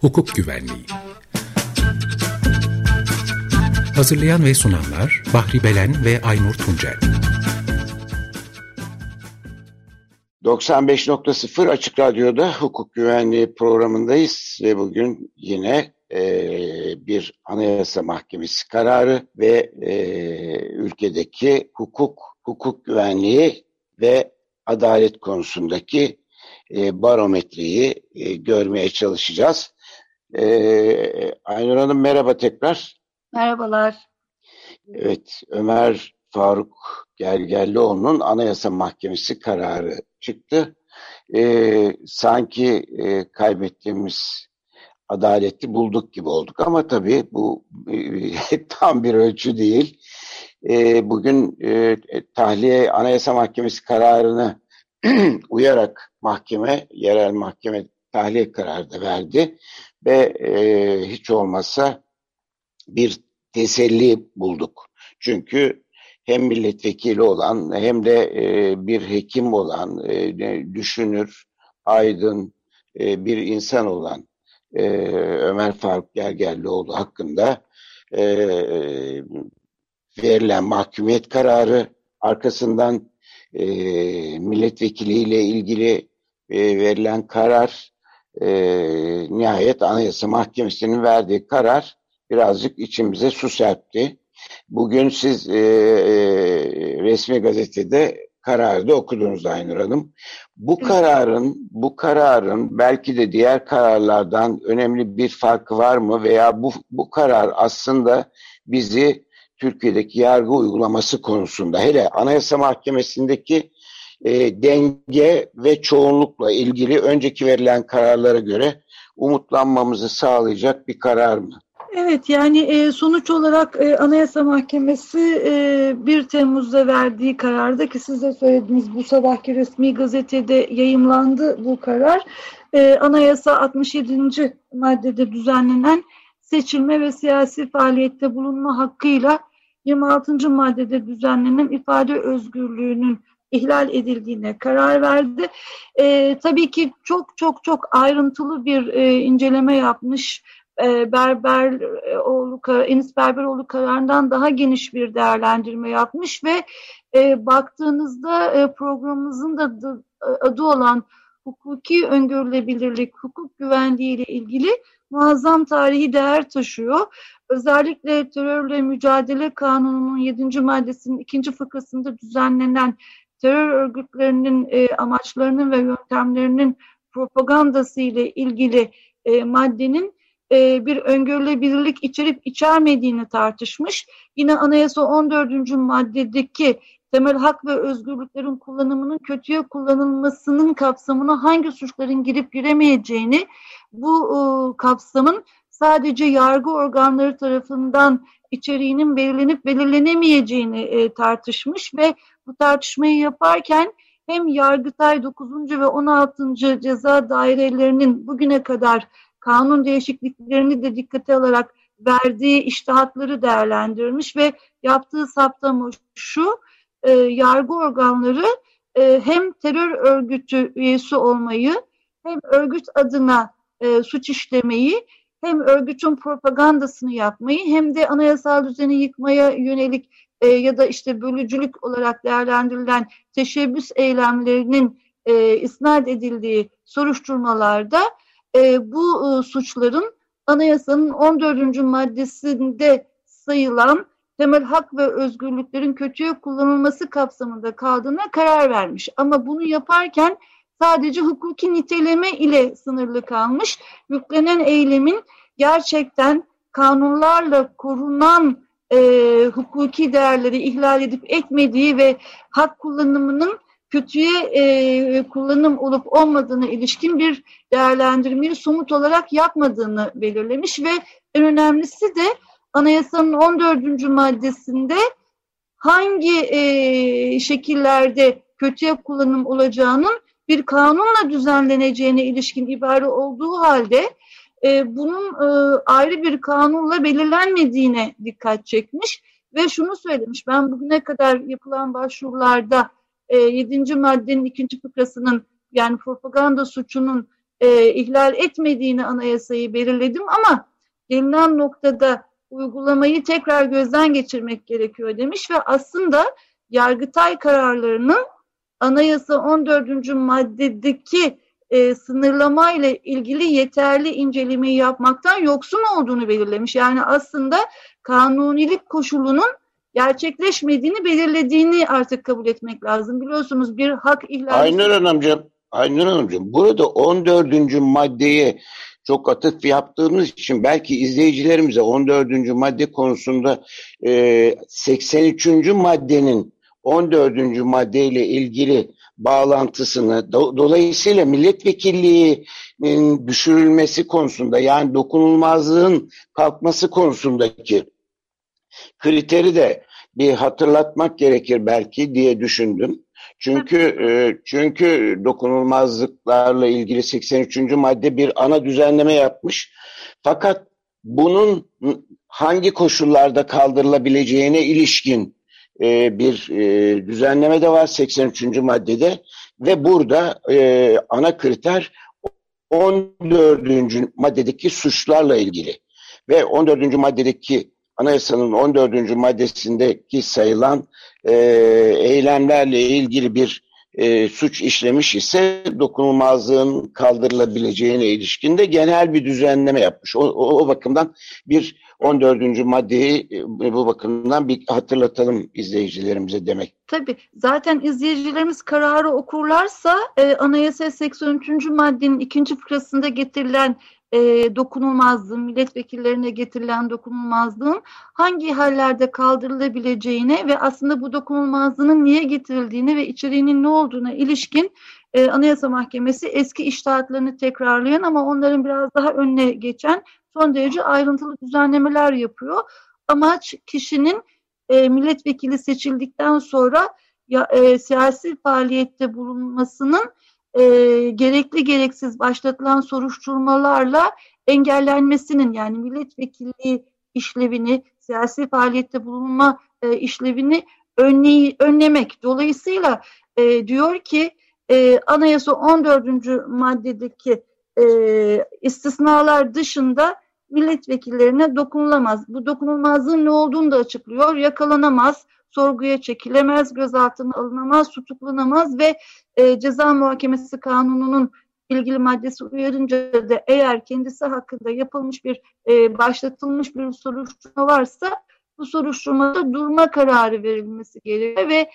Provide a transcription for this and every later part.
hukuk güvenliği. Hazırlayan ve sunanlar Bahri Belen ve Aynur Tuncel. 95.0 Açık Radyo'da hukuk güvenliği programındayız ve bugün yine e, bir anayasa mahkemesi kararı ve e, ülkedeki hukuk, hukuk güvenliği ve adalet konusundaki e, barometreyi e, görmeye çalışacağız. E, Aynur Hanım merhaba tekrar. Merhabalar. Evet, Ömer Faruk Gergerlioğlu'nun Anayasa Mahkemesi kararı çıktı. E, sanki e, kaybettiğimiz adaleti bulduk gibi olduk ama tabii bu e, tam bir ölçü değil. E, bugün e, tahliye Anayasa Mahkemesi kararını uyarak mahkeme, yerel mahkeme tahliye kararı da verdi ve e, hiç olmazsa bir teselli bulduk. Çünkü hem milletvekili olan hem de e, bir hekim olan, e, düşünür, aydın e, bir insan olan e, Ömer Faruk Gergerlioğlu hakkında e, verilen mahkumiyet kararı arkasından e, milletvekiliyle ilgili e, verilen karar e, nihayet Anayasa Mahkemesi'nin verdiği karar birazcık içimize su serpti. Bugün siz e, e, resmi gazetede kararı da okudunuz Aynur Hanım. Bu kararın, bu kararın belki de diğer kararlardan önemli bir farkı var mı veya bu, bu karar aslında bizi Türkiye'deki yargı uygulaması konusunda hele Anayasa Mahkemesi'ndeki e, denge ve çoğunlukla ilgili önceki verilen kararlara göre umutlanmamızı sağlayacak bir karar mı? Evet yani e, sonuç olarak e, Anayasa Mahkemesi e, 1 Temmuz'da verdiği kararda ki siz de söylediğiniz bu sabahki resmi gazetede yayımlandı bu karar. E, Anayasa 67. maddede düzenlenen seçilme ve siyasi faaliyette bulunma hakkıyla 26. maddede düzenlenen ifade özgürlüğünün ihlal edildiğine karar verdi. E, tabii ki çok çok çok ayrıntılı bir e, inceleme yapmış e, Berberoğlu, Enis Berberoğlu kararından daha geniş bir değerlendirme yapmış ve e, baktığınızda e, programımızın da adı, adı olan hukuki öngörülebilirlik, hukuk güvenliği ile ilgili muazzam tarihi değer taşıyor. Özellikle terörle mücadele kanununun 7. maddesinin ikinci fıkrasında düzenlenen terör örgütlerinin e, amaçlarının ve yöntemlerinin propagandası ile ilgili e, maddenin e, bir öngörülebilirlik içerip içermediğini tartışmış. Yine Anayasa 14. maddedeki temel hak ve özgürlüklerin kullanımının kötüye kullanılmasının kapsamına hangi suçların girip giremeyeceğini bu e, kapsamın sadece yargı organları tarafından içeriğinin belirlenip belirlenemeyeceğini e, tartışmış ve bu tartışmayı yaparken hem Yargıtay 9. ve 16. ceza dairelerinin bugüne kadar kanun değişikliklerini de dikkate alarak verdiği iştahatları değerlendirmiş ve yaptığı saptama şu, e, yargı organları e, hem terör örgütü üyesi olmayı hem örgüt adına e, suç işlemeyi hem örgütün propagandasını yapmayı hem de anayasal düzeni yıkmaya yönelik e, ya da işte bölücülük olarak değerlendirilen teşebbüs eylemlerinin e, isnat edildiği soruşturmalarda e, bu e, suçların anayasanın 14. maddesinde sayılan temel hak ve özgürlüklerin kötüye kullanılması kapsamında kaldığına karar vermiş. Ama bunu yaparken sadece hukuki niteleme ile sınırlı kalmış. Yüklenen eylemin gerçekten kanunlarla korunan e, hukuki değerleri ihlal edip etmediği ve hak kullanımının kötüye e, kullanım olup olmadığına ilişkin bir değerlendirmeyi somut olarak yapmadığını belirlemiş ve en önemlisi de anayasanın 14. maddesinde hangi e, şekillerde kötüye kullanım olacağının bir kanunla düzenleneceğine ilişkin ibare olduğu halde e, bunun e, ayrı bir kanunla belirlenmediğine dikkat çekmiş ve şunu söylemiş ben bugüne kadar yapılan başvurularda e, 7. maddenin ikinci fıkrasının yani propaganda suçunun e, ihlal etmediğini anayasayı belirledim ama gelinen noktada uygulamayı tekrar gözden geçirmek gerekiyor demiş ve aslında Yargıtay kararlarının anayasa 14. maddedeki e, sınırlama ile ilgili yeterli incelemeyi yapmaktan yoksun olduğunu belirlemiş. Yani aslında kanunilik koşulunun gerçekleşmediğini belirlediğini artık kabul etmek lazım. Biliyorsunuz bir hak ihlali... Aynur Hanımcığım, Aynur Hanımcığım burada 14. maddeye çok atıf yaptığımız için belki izleyicilerimize 14. madde konusunda e, 83. maddenin 14. maddeyle ilgili bağlantısını do, dolayısıyla milletvekilliğinin düşürülmesi konusunda yani dokunulmazlığın kalkması konusundaki kriteri de bir hatırlatmak gerekir belki diye düşündüm. Çünkü e, çünkü dokunulmazlıklarla ilgili 83. madde bir ana düzenleme yapmış. Fakat bunun hangi koşullarda kaldırılabileceğine ilişkin e, bir e, düzenleme de var 83. maddede ve burada e, ana kriter 14. maddedeki suçlarla ilgili ve 14. maddedeki anayasanın 14. maddesindeki sayılan eylemlerle ilgili bir suç işlemiş ise dokunulmazlığın kaldırılabileceğine ilişkin de genel bir düzenleme yapmış. O, o, o bakımdan bir 14. maddeyi e, bu bakımdan bir hatırlatalım izleyicilerimize demek. Tabii zaten izleyicilerimiz kararı okurlarsa e, Anayasa 83. maddenin ikinci fıkrasında getirilen e, dokunulmazlığın, milletvekillerine getirilen dokunulmazlığın hangi hallerde kaldırılabileceğine ve aslında bu dokunulmazlığın niye getirildiğine ve içeriğinin ne olduğuna ilişkin e, Anayasa Mahkemesi eski iştahatlarını tekrarlayan ama onların biraz daha önüne geçen son derece ayrıntılı düzenlemeler yapıyor. Amaç kişinin e, milletvekili seçildikten sonra ya, e, siyasi faaliyette bulunmasının e, gerekli gereksiz başlatılan soruşturmalarla engellenmesinin yani milletvekilliği işlevini, siyasi faaliyette bulunma e, işlevini önley önlemek. Dolayısıyla e, diyor ki e, Anayasa 14. maddedeki e, istisnalar dışında milletvekillerine dokunulamaz. Bu dokunulmazlığın ne olduğunu da açıklıyor. Yakalanamaz, sorguya çekilemez, gözaltına alınamaz, tutuklanamaz ve e, ceza muhakemesi kanununun ilgili maddesi uyarınca da eğer kendisi hakkında yapılmış bir e, başlatılmış bir soruşturma varsa bu soruşturmada durma kararı verilmesi gerekiyor ve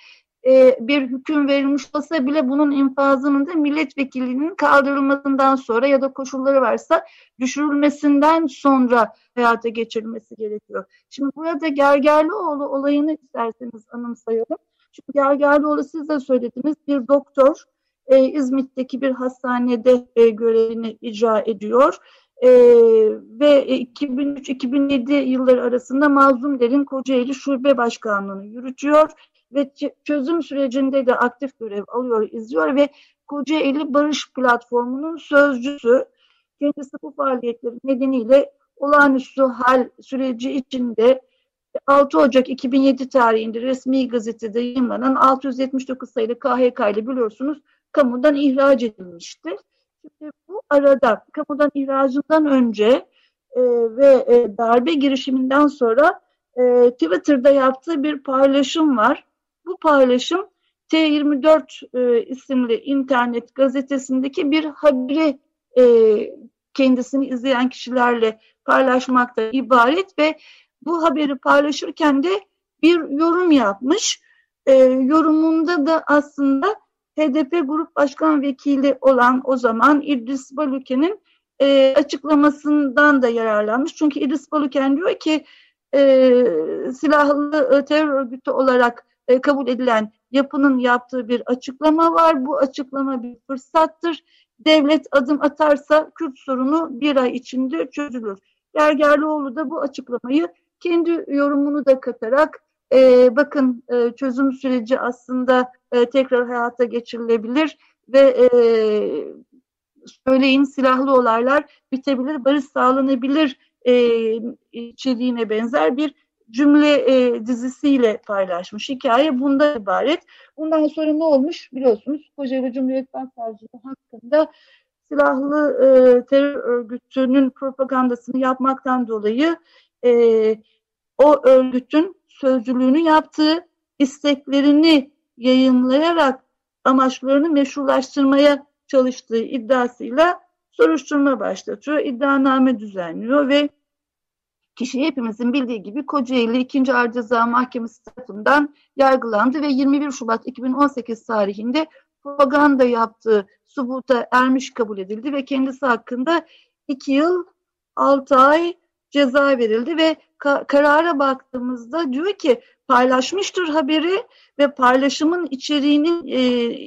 e, bir hüküm verilmiş olsa bile bunun infazının da milletvekilliğinin kaldırılmasından sonra ya da koşulları varsa düşürülmesinden sonra hayata geçirilmesi gerekiyor. Şimdi burada Gergerlioğlu olayını isterseniz anımsayalım. Çünkü Gergerlioğlu siz de söylediniz bir doktor e, İzmit'teki bir hastanede e, görevini icra ediyor. Ee, ve 2003-2007 yılları arasında Mazlumler'in Kocaeli Şube Başkanlığı'nı yürütüyor ve çözüm sürecinde de aktif görev alıyor, izliyor ve Kocaeli Barış Platformu'nun sözcüsü. Kendisi bu faaliyetleri nedeniyle olağanüstü hal süreci içinde 6 Ocak 2007 tarihinde resmi gazetede yayınlanan 679 sayılı KHK ile biliyorsunuz kamudan ihraç edilmiştir. Şimdi bu arada kamudan ihracından önce e, ve e, darbe girişiminden sonra e, Twitter'da yaptığı bir paylaşım var. Bu paylaşım T24 e, isimli internet gazetesindeki bir haberi e, kendisini izleyen kişilerle paylaşmakta ibaret ve bu haberi paylaşırken de bir yorum yapmış. E, yorumunda da aslında HDP Grup Başkan Vekili olan o zaman İdris Baluken'in e, açıklamasından da yararlanmış. Çünkü İdris Baluken diyor ki e, silahlı e, terör örgütü olarak e, kabul edilen yapının yaptığı bir açıklama var. Bu açıklama bir fırsattır. Devlet adım atarsa Kürt sorunu bir ay içinde çözülür. Gergerlioğlu da bu açıklamayı kendi yorumunu da katarak e, bakın e, çözüm süreci aslında e, tekrar hayata geçirilebilir ve e, söyleyin silahlı olaylar bitebilir, barış sağlanabilir e, içeriğine benzer bir cümle e, dizisiyle paylaşmış. Hikaye bundan ibaret. Bundan sonra ne olmuş biliyorsunuz Kocaeli Cumhuriyet Başsavcılığı hakkında silahlı e, terör örgütünün propagandasını yapmaktan dolayı e, o örgütün sözcülüğünü yaptığı isteklerini yayınlayarak amaçlarını meşrulaştırmaya çalıştığı iddiasıyla soruşturma başlatıyor, iddianame düzenliyor ve kişi hepimizin bildiği gibi Kocaeli 2. Ağır Ceza Mahkemesi tarafından yargılandı ve 21 Şubat 2018 tarihinde propaganda yaptığı subuta ermiş kabul edildi ve kendisi hakkında 2 yıl 6 ay ceza verildi ve ka karara baktığımızda diyor ki paylaşmıştır haberi ve paylaşımın içeriğinin e,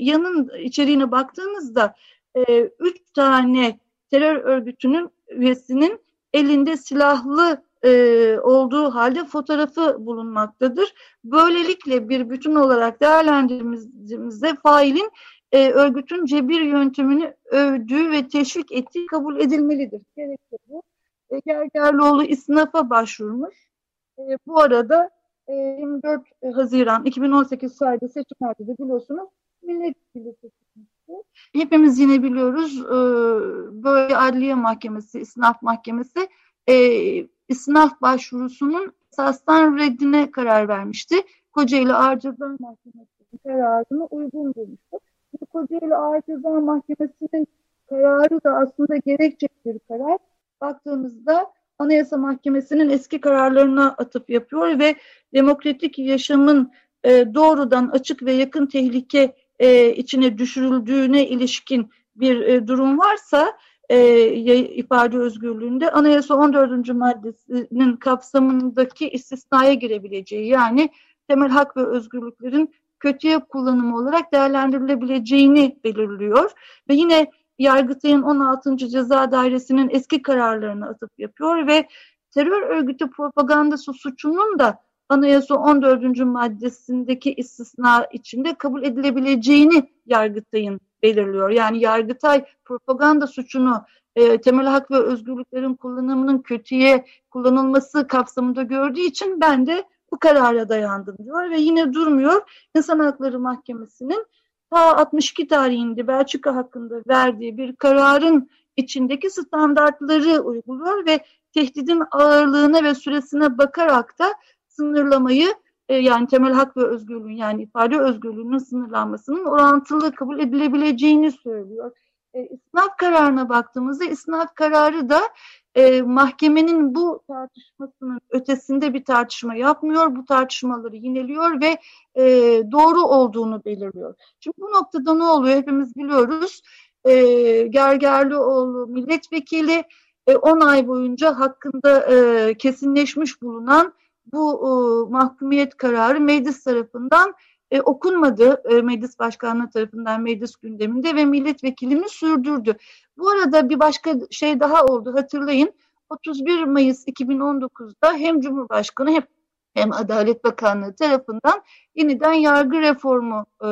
yanın içeriğine baktığınızda e, üç tane terör örgütünün üyesinin elinde silahlı e, olduğu halde fotoğrafı bulunmaktadır. Böylelikle bir bütün olarak değerlendirdiğimizde failin e, örgütün cebir yöntemini övdüğü ve teşvik ettiği kabul edilmelidir. Gerekli bu. E, Gergerlioğlu isnafa başvurmuş. E, bu arada e, 24 Haziran 2018 tarihli seçimlerde de biliyorsunuz milletvekili seçilmişti. Hepimiz yine biliyoruz e, böyle adliye mahkemesi, isnaf mahkemesi e, isnaf başvurusunun esastan reddine karar vermişti. Kocaeli Ağır Ceza Mahkemesi'nin kararını uygun bulmuştu. Kocaeli Ağır Ceza Mahkemesi'nin kararı da aslında gerekçe bir karar. Baktığımızda Anayasa Mahkemesi'nin eski kararlarına atıp yapıyor ve demokratik yaşamın e, doğrudan açık ve yakın tehlike e, içine düşürüldüğüne ilişkin bir e, durum varsa e, ifade özgürlüğünde anayasa 14. maddesinin kapsamındaki istisnaya girebileceği yani temel hak ve özgürlüklerin kötüye kullanımı olarak değerlendirilebileceğini belirliyor. Ve yine Yargıtay'ın 16. Ceza Dairesi'nin eski kararlarını atıp yapıyor ve terör örgütü propagandası suçunun da Anayasa 14. maddesindeki istisna içinde kabul edilebileceğini Yargıtay'ın belirliyor. Yani Yargıtay propaganda suçunu e, temel hak ve özgürlüklerin kullanımının kötüye kullanılması kapsamında gördüğü için ben de bu karara dayandım diyor ve yine durmuyor. İnsan Hakları Mahkemesi'nin ta 62 tarihinde Belçika hakkında verdiği bir kararın içindeki standartları uyguluyor ve tehdidin ağırlığına ve süresine bakarak da sınırlamayı e, yani temel hak ve özgürlüğün yani ifade özgürlüğünün sınırlanmasının orantılı kabul edilebileceğini söylüyor. E, isnaf kararına baktığımızda isnaf kararı da e, mahkemenin bu tartışmasının ötesinde bir tartışma yapmıyor. Bu tartışmaları yineliyor ve e, doğru olduğunu belirliyor. Şimdi bu noktada ne oluyor? Hepimiz biliyoruz. E, Gergerlioğlu milletvekili e, 10 ay boyunca hakkında e, kesinleşmiş bulunan bu e, mahkumiyet kararı meclis tarafından e, okunmadı. E, meclis başkanlığı tarafından meclis gündeminde ve milletvekilini sürdürdü. Bu arada bir başka şey daha oldu hatırlayın. 31 Mayıs 2019'da hem Cumhurbaşkanı hem hem Adalet Bakanlığı tarafından yeniden yargı reformu e,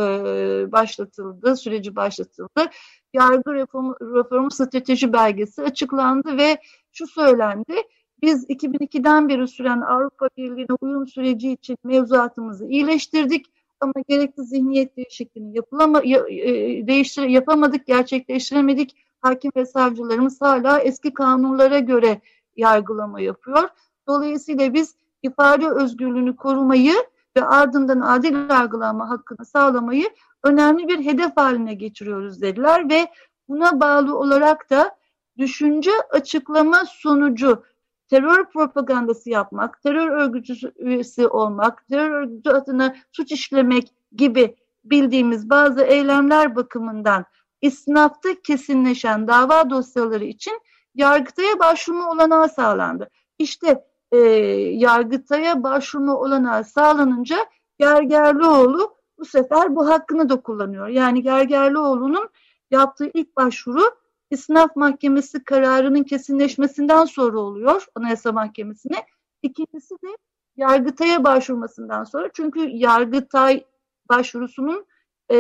başlatıldı, süreci başlatıldı. Yargı reformu, reformu strateji belgesi açıklandı ve şu söylendi. Biz 2002'den beri süren Avrupa Birliği'ne uyum süreci için mevzuatımızı iyileştirdik ama gerekli zihniyet değişikliğini yapılama, e, değiştir, yapamadık, gerçekleştiremedik. Hakim ve savcılarımız hala eski kanunlara göre yargılama yapıyor. Dolayısıyla biz ifade özgürlüğünü korumayı ve ardından adil yargılanma hakkını sağlamayı önemli bir hedef haline getiriyoruz dediler ve buna bağlı olarak da düşünce açıklama sonucu terör propagandası yapmak, terör örgütü üyesi olmak, terör örgütü adına suç işlemek gibi bildiğimiz bazı eylemler bakımından isnafta kesinleşen dava dosyaları için Yargıtay'a başvurma olanağı sağlandı. İşte e, Yargıtay'a başvurma olanağı sağlanınca Gergerlioğlu bu sefer bu hakkını da kullanıyor. Yani Gergerlioğlu'nun yaptığı ilk başvuru İsnaf Mahkemesi kararının kesinleşmesinden sonra oluyor Anayasa Mahkemesi'ne. İkincisi de Yargıtay'a başvurmasından sonra. Çünkü Yargıtay başvurusunun e,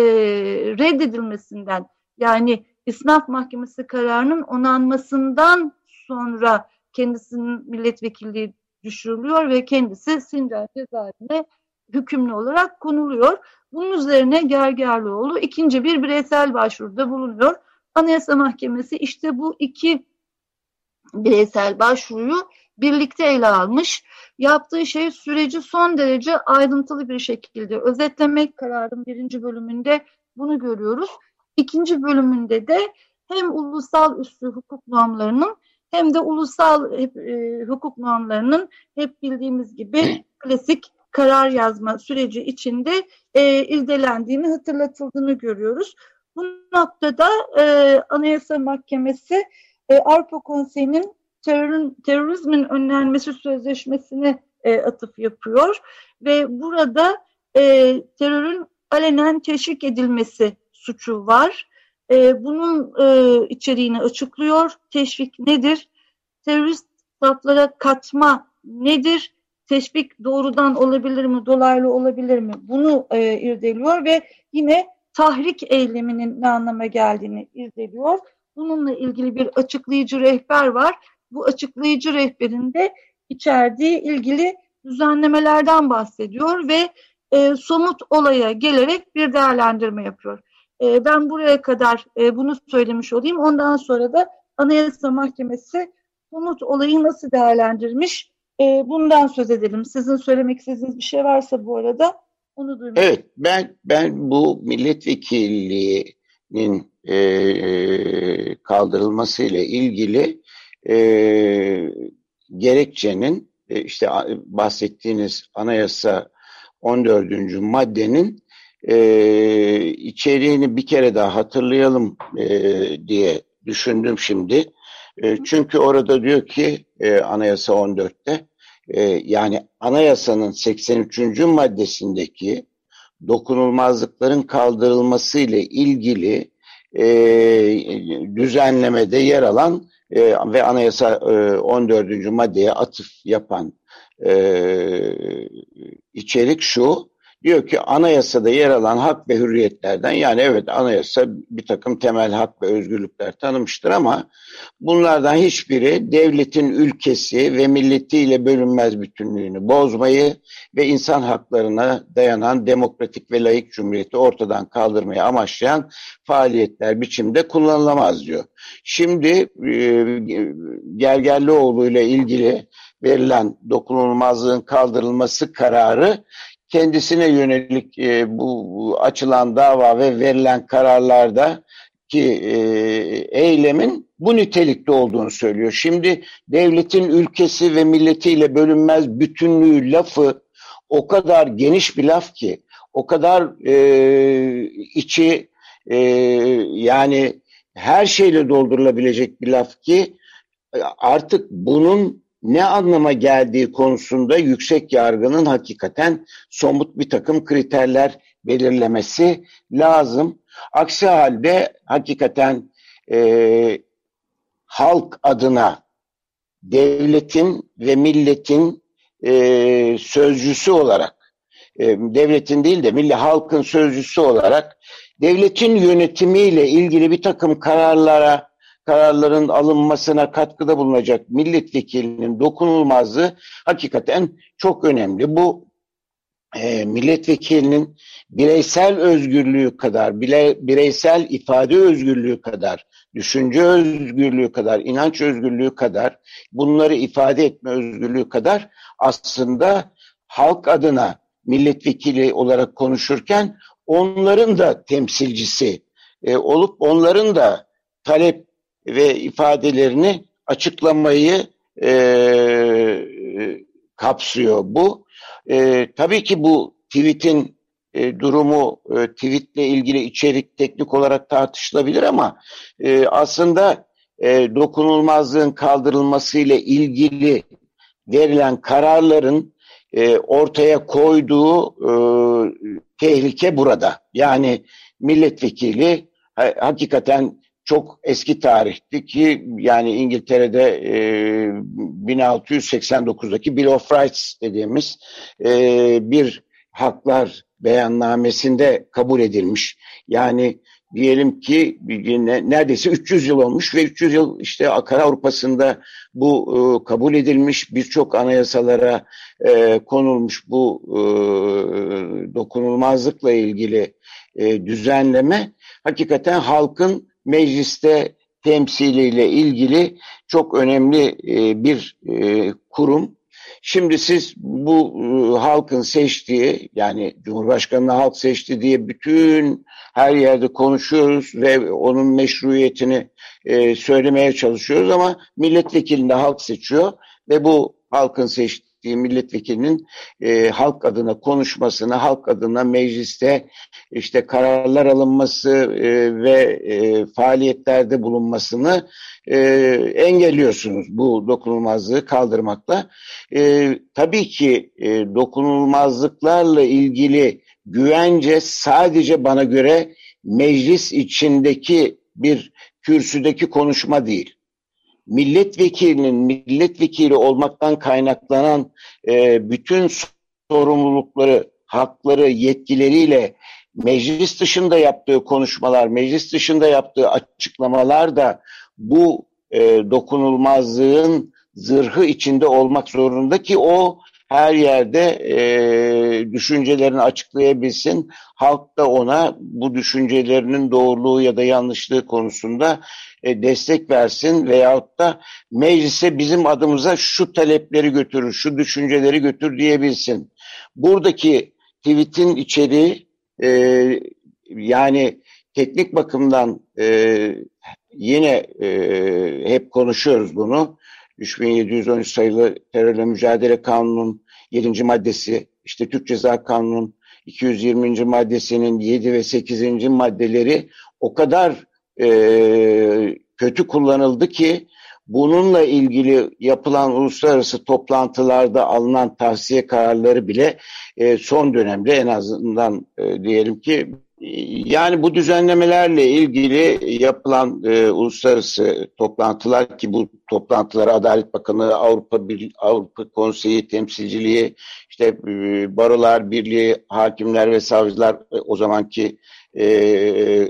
reddedilmesinden yani İsnaf Mahkemesi kararının onanmasından sonra kendisinin milletvekilliği düşürülüyor ve kendisi Sincan cezaevine hükümlü olarak konuluyor. Bunun üzerine Gergerlioğlu ikinci bir bireysel başvuruda bulunuyor. Anayasa Mahkemesi işte bu iki bireysel başvuruyu birlikte ele almış. Yaptığı şey süreci son derece ayrıntılı bir şekilde özetlemek. Kararın birinci bölümünde bunu görüyoruz. İkinci bölümünde de hem ulusal üstü hukuk normlarının hem de ulusal e, hukuk normlarının hep bildiğimiz gibi klasik karar yazma süreci içinde e, irdelendiğini, hatırlatıldığını görüyoruz. Bu noktada e, Anayasa Mahkemesi e, Avrupa Konseyi'nin terörün, terörizmin önlenmesi sözleşmesine e, atıf yapıyor ve burada e, terörün alenen teşvik edilmesi suçu var. E, bunun e, içeriğini açıklıyor. Teşvik nedir? Terörist saflara katma nedir? Teşvik doğrudan olabilir mi, dolaylı olabilir mi? Bunu e, irdeliyor ve yine tahrik eyleminin ne anlama geldiğini irdeliyor. Bununla ilgili bir açıklayıcı rehber var. Bu açıklayıcı rehberinde içerdiği ilgili düzenlemelerden bahsediyor ve e, somut olaya gelerek bir değerlendirme yapıyor. E, ben buraya kadar e, bunu söylemiş olayım. Ondan sonra da Anayasa Mahkemesi somut olayı nasıl değerlendirmiş e, bundan söz edelim. Sizin söylemek istediğiniz bir şey varsa bu arada onu duymak Evet ben ben bu milletvekilliğinin e, kaldırılması ile ilgili e, gerekçenin e, işte bahsettiğiniz anayasa 14. maddenin e, içeriğini bir kere daha hatırlayalım e, diye düşündüm şimdi. E, çünkü orada diyor ki e, anayasa 14'te e, yani anayasanın 83. maddesindeki dokunulmazlıkların kaldırılması ile ilgili e, düzenlemede yer alan e, ve anayasa e, 14. maddeye atıf yapan e, içerik şu Diyor ki anayasada yer alan hak ve hürriyetlerden yani evet anayasa bir takım temel hak ve özgürlükler tanımıştır ama bunlardan hiçbiri devletin ülkesi ve milletiyle bölünmez bütünlüğünü bozmayı ve insan haklarına dayanan demokratik ve layık cumhuriyeti ortadan kaldırmayı amaçlayan faaliyetler biçimde kullanılamaz diyor. Şimdi e, Gergerlioğlu ile ilgili verilen dokunulmazlığın kaldırılması kararı kendisine yönelik e, bu açılan dava ve verilen kararlarda ki e, eylemin bu nitelikte olduğunu söylüyor. Şimdi devletin ülkesi ve milletiyle bölünmez bütünlüğü lafı o kadar geniş bir laf ki, o kadar e, içi e, yani her şeyle doldurulabilecek bir laf ki artık bunun ne anlama geldiği konusunda yüksek yargının hakikaten somut bir takım kriterler belirlemesi lazım. Aksi halde hakikaten e, halk adına devletin ve milletin e, sözcüsü olarak e, devletin değil de milli halkın sözcüsü olarak devletin yönetimiyle ilgili bir takım kararlara kararların alınmasına katkıda bulunacak milletvekilinin dokunulmazlığı hakikaten çok önemli. Bu e, milletvekilinin bireysel özgürlüğü kadar, bile, bireysel ifade özgürlüğü kadar, düşünce özgürlüğü kadar, inanç özgürlüğü kadar, bunları ifade etme özgürlüğü kadar aslında halk adına milletvekili olarak konuşurken onların da temsilcisi e, olup onların da talep ve ifadelerini açıklamayı e, kapsıyor bu. E, tabii ki bu tweet'in e, durumu, e, tweetle ilgili içerik teknik olarak tartışılabilir ama e, aslında e, dokunulmazlığın kaldırılması ile ilgili verilen kararların e, ortaya koyduğu e, tehlike burada. Yani milletvekili ha, hakikaten çok eski tarihti ki yani İngiltere'de e, 1689'daki Bill of Rights dediğimiz e, bir haklar beyannamesinde kabul edilmiş. Yani diyelim ki neredeyse 300 yıl olmuş ve 300 yıl işte Akara Avrupa'sında bu e, kabul edilmiş birçok anayasalara e, konulmuş bu e, dokunulmazlıkla ilgili e, düzenleme hakikaten halkın mecliste temsiliyle ilgili çok önemli e, bir e, kurum. Şimdi siz bu e, halkın seçtiği yani Cumhurbaşkanı'nı halk seçti diye bütün her yerde konuşuyoruz ve onun meşruiyetini söylemeye çalışıyoruz ama milletvekilini halk seçiyor ve bu halkın seçtiği milletvekilinin e, halk adına konuşmasını, halk adına mecliste işte kararlar alınması e, ve e, faaliyetlerde bulunmasını e, engelliyorsunuz bu dokunulmazlığı kaldırmakla. E, tabii ki e, dokunulmazlıklarla ilgili güvence sadece bana göre meclis içindeki bir kürsüdeki konuşma değil. Milletvekilinin milletvekili olmaktan kaynaklanan e, bütün sorumlulukları, hakları, yetkileriyle meclis dışında yaptığı konuşmalar, meclis dışında yaptığı açıklamalar da bu e, dokunulmazlığın zırhı içinde olmak zorunda ki o her yerde e, düşüncelerini açıklayabilsin. Halk da ona bu düşüncelerinin doğruluğu ya da yanlışlığı konusunda e, destek versin veyahut da meclise bizim adımıza şu talepleri götürür, şu düşünceleri götür diyebilsin. Buradaki tweetin içeriği e, yani teknik bakımdan e, yine e, hep konuşuyoruz bunu. 3713 sayılı terörle mücadele kanunun 7. maddesi, işte Türk Ceza Kanunu'nun 220. maddesinin 7 ve 8. maddeleri o kadar e, kötü kullanıldı ki bununla ilgili yapılan uluslararası toplantılarda alınan tavsiye kararları bile e, son dönemde en azından e, diyelim ki yani bu düzenlemelerle ilgili yapılan e, uluslararası toplantılar ki bu toplantılar Adalet Bakanı, Avrupa Avrupa Konseyi temsilciliği, işte e, Barolar Birliği, hakimler ve savcılar e, o zamanki e,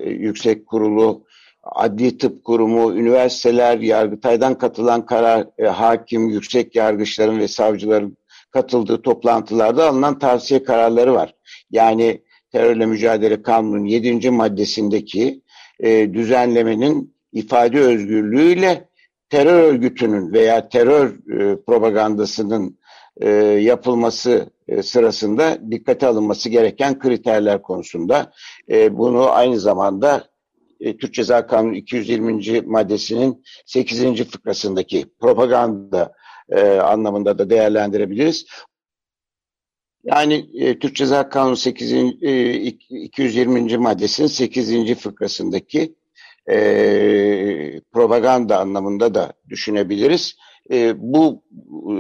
yüksek kurulu, adli tıp kurumu, üniversiteler, Yargıtay'dan katılan karar e, hakim, yüksek yargıçların ve savcıların katıldığı toplantılarda alınan tavsiye kararları var. Yani terörle mücadele kanunun 7. maddesindeki e, düzenlemenin ifade özgürlüğüyle terör örgütünün veya terör e, propagandasının e, yapılması e, sırasında dikkate alınması gereken kriterler konusunda e, bunu aynı zamanda e, Türk Ceza Kanunu 220. maddesinin 8. fıkrasındaki propaganda e, anlamında da değerlendirebiliriz. Yani e, Türk Ceza Kanunu 8. E, 220. maddesinin 8. fıkrasındaki e, propaganda anlamında da düşünebiliriz. E, bu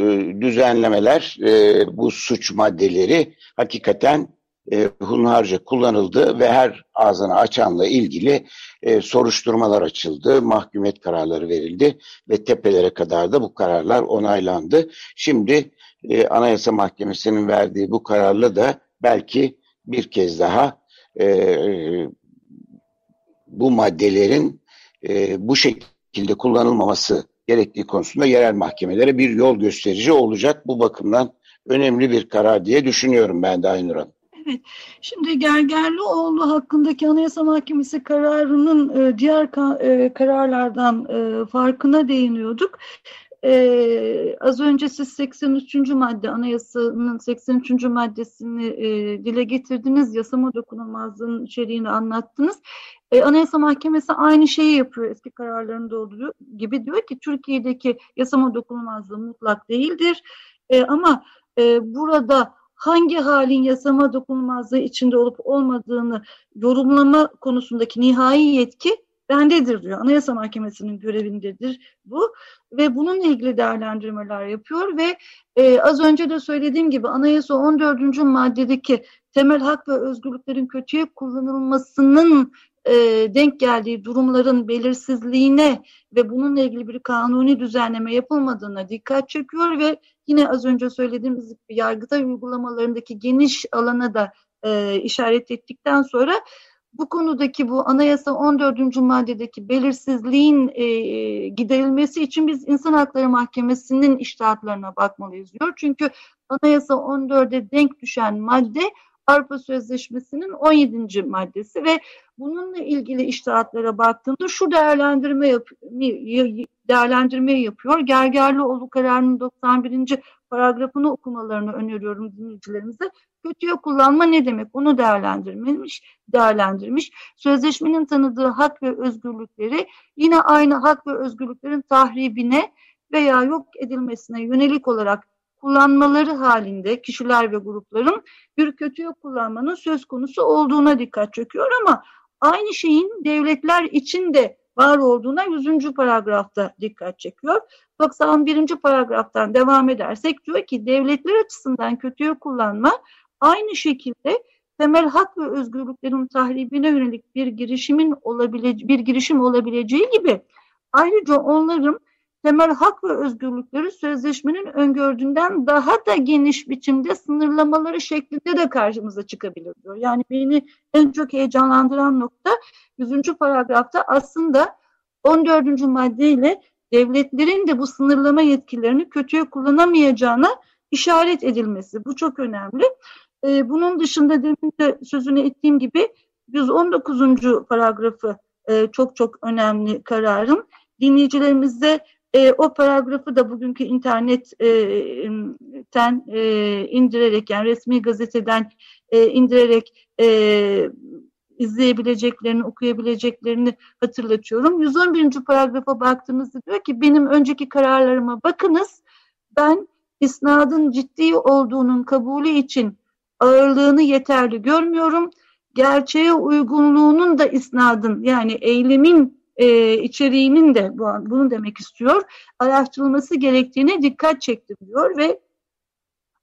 e, düzenlemeler, e, bu suç maddeleri hakikaten e, hunharca kullanıldı ve her ağzını açanla ilgili e, soruşturmalar açıldı, mahkumiyet kararları verildi ve tepelere kadar da bu kararlar onaylandı. Şimdi e, Anayasa Mahkemesi'nin verdiği bu kararla da belki bir kez daha e, bu maddelerin e, bu şekilde kullanılmaması gerektiği konusunda yerel mahkemelere bir yol gösterici olacak. Bu bakımdan önemli bir karar diye düşünüyorum ben de Aynur Hanım. Evet. Şimdi Gergerlioğlu hakkındaki Anayasa Mahkemesi kararının e, diğer e, kararlardan e, farkına değiniyorduk. Ee, az önce siz 83. madde anayasanın 83. maddesini e, dile getirdiniz. Yasama dokunulmazlığının içeriğini anlattınız. E, Anayasa Mahkemesi aynı şeyi yapıyor eski kararlarında olduğu gibi diyor ki Türkiye'deki yasama dokunulmazlığı mutlak değildir. E, ama e, burada hangi halin yasama dokunulmazlığı içinde olup olmadığını yorumlama konusundaki nihai yetki bendedir diyor. Anayasa Mahkemesi'nin görevindedir bu ve bununla ilgili değerlendirmeler yapıyor ve e, az önce de söylediğim gibi Anayasa 14. maddedeki temel hak ve özgürlüklerin kötüye kullanılmasının e, denk geldiği durumların belirsizliğine ve bununla ilgili bir kanuni düzenleme yapılmadığına dikkat çekiyor ve yine az önce söylediğimiz gibi yargıtay uygulamalarındaki geniş alana da e, işaret ettikten sonra bu konudaki bu anayasa 14. maddedeki belirsizliğin e, giderilmesi için biz İnsan Hakları Mahkemesi'nin iştahatlarına bakmalıyız diyor. Çünkü anayasa 14'e denk düşen madde Avrupa Sözleşmesi'nin 17. maddesi ve bununla ilgili iştahatlara baktığımda şu değerlendirme yap değerlendirmeyi yapıyor. Gergerlioğlu kararının 91. paragrafını okumalarını öneriyorum dinleyicilerimize. Kötüye kullanma ne demek? Onu değerlendirmiş, değerlendirmiş. Sözleşmenin tanıdığı hak ve özgürlükleri yine aynı hak ve özgürlüklerin tahribine veya yok edilmesine yönelik olarak kullanmaları halinde kişiler ve grupların bir kötüye kullanmanın söz konusu olduğuna dikkat çekiyor ama aynı şeyin devletler için de var olduğuna 100. paragrafta dikkat çekiyor. 91. paragraftan devam edersek diyor ki devletler açısından kötüye kullanma aynı şekilde temel hak ve özgürlüklerin tahribine yönelik bir girişimin olabile bir girişim olabileceği gibi ayrıca onların temel hak ve özgürlükleri sözleşmenin öngördüğünden daha da geniş biçimde sınırlamaları şeklinde de karşımıza çıkabilir diyor. Yani beni en çok heyecanlandıran nokta 100. paragrafta aslında 14. maddeyle devletlerin de bu sınırlama yetkilerini kötüye kullanamayacağına işaret edilmesi. Bu çok önemli. Ee, bunun dışında demin de sözünü ettiğim gibi 119. paragrafı e, çok çok önemli kararın. Dinleyicilerimize e, o paragrafı da bugünkü internetten e, e, indirerek yani resmi gazeteden e, indirerek e, izleyebileceklerini, okuyabileceklerini hatırlatıyorum. 111. paragrafa baktığımızda diyor ki benim önceki kararlarıma bakınız. Ben isnadın ciddi olduğunun kabulü için ağırlığını yeterli görmüyorum. Gerçeğe uygunluğunun da isnadın yani eylemin e, içeriğinin de bu, bunu demek istiyor. Araştırılması gerektiğine dikkat çektim diyor ve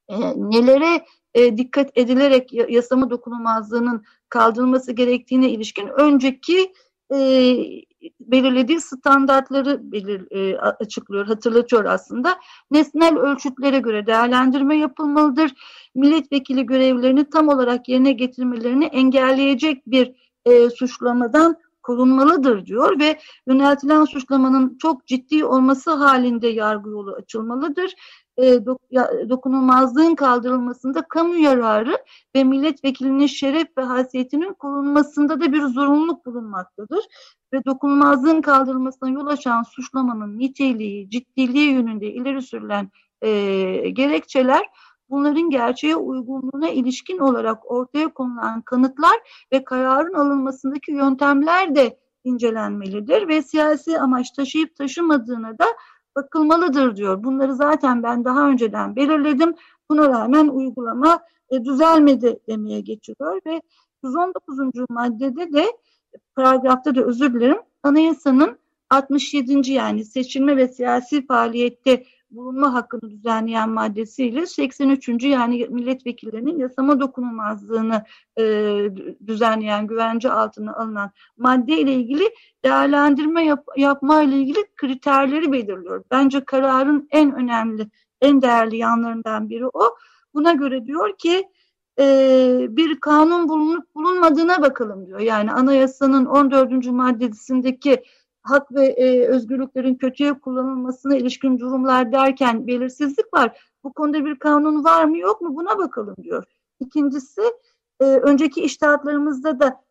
e, nelere e, dikkat edilerek yasama dokunulmazlığının kaldırılması gerektiğine ilişkin önceki e, belirlediği standartları belir, e, açıklıyor, hatırlatıyor aslında. Nesnel ölçütlere göre değerlendirme yapılmalıdır. Milletvekili görevlerini tam olarak yerine getirmelerini engelleyecek bir e, suçlamadan korunmalıdır diyor ve yöneltilen suçlamanın çok ciddi olması halinde yargı yolu açılmalıdır. E, dok, ya, dokunulmazlığın kaldırılmasında kamu yararı ve milletvekilinin şeref ve haysiyetinin korunmasında da bir zorunluluk bulunmaktadır. Ve dokunulmazlığın kaldırılmasına yol açan suçlamanın niteliği, ciddiliği yönünde ileri sürülen e, gerekçeler bunların gerçeğe uygunluğuna ilişkin olarak ortaya konulan kanıtlar ve kararın alınmasındaki yöntemler de incelenmelidir ve siyasi amaç taşıyıp taşımadığına da bakılmalıdır diyor. Bunları zaten ben daha önceden belirledim. Buna rağmen uygulama e, düzelmedi demeye geçiyor ve 119. maddede de paragrafta da özür dilerim anayasanın 67. yani seçilme ve siyasi faaliyette bulunma hakkını düzenleyen maddesiyle 83. yani milletvekillerinin yasama dokunulmazlığını e, düzenleyen güvence altına alınan madde ile ilgili değerlendirme yap, yapma ile ilgili kriterleri belirliyor. Bence kararın en önemli, en değerli yanlarından biri o. Buna göre diyor ki e, bir kanun bulunup bulunmadığına bakalım diyor. Yani anayasanın 14. maddesindeki hak ve e, özgürlüklerin kötüye kullanılmasına ilişkin durumlar derken belirsizlik var. Bu konuda bir kanun var mı yok mu buna bakalım diyor. İkincisi e, önceki iştahatlarımızda da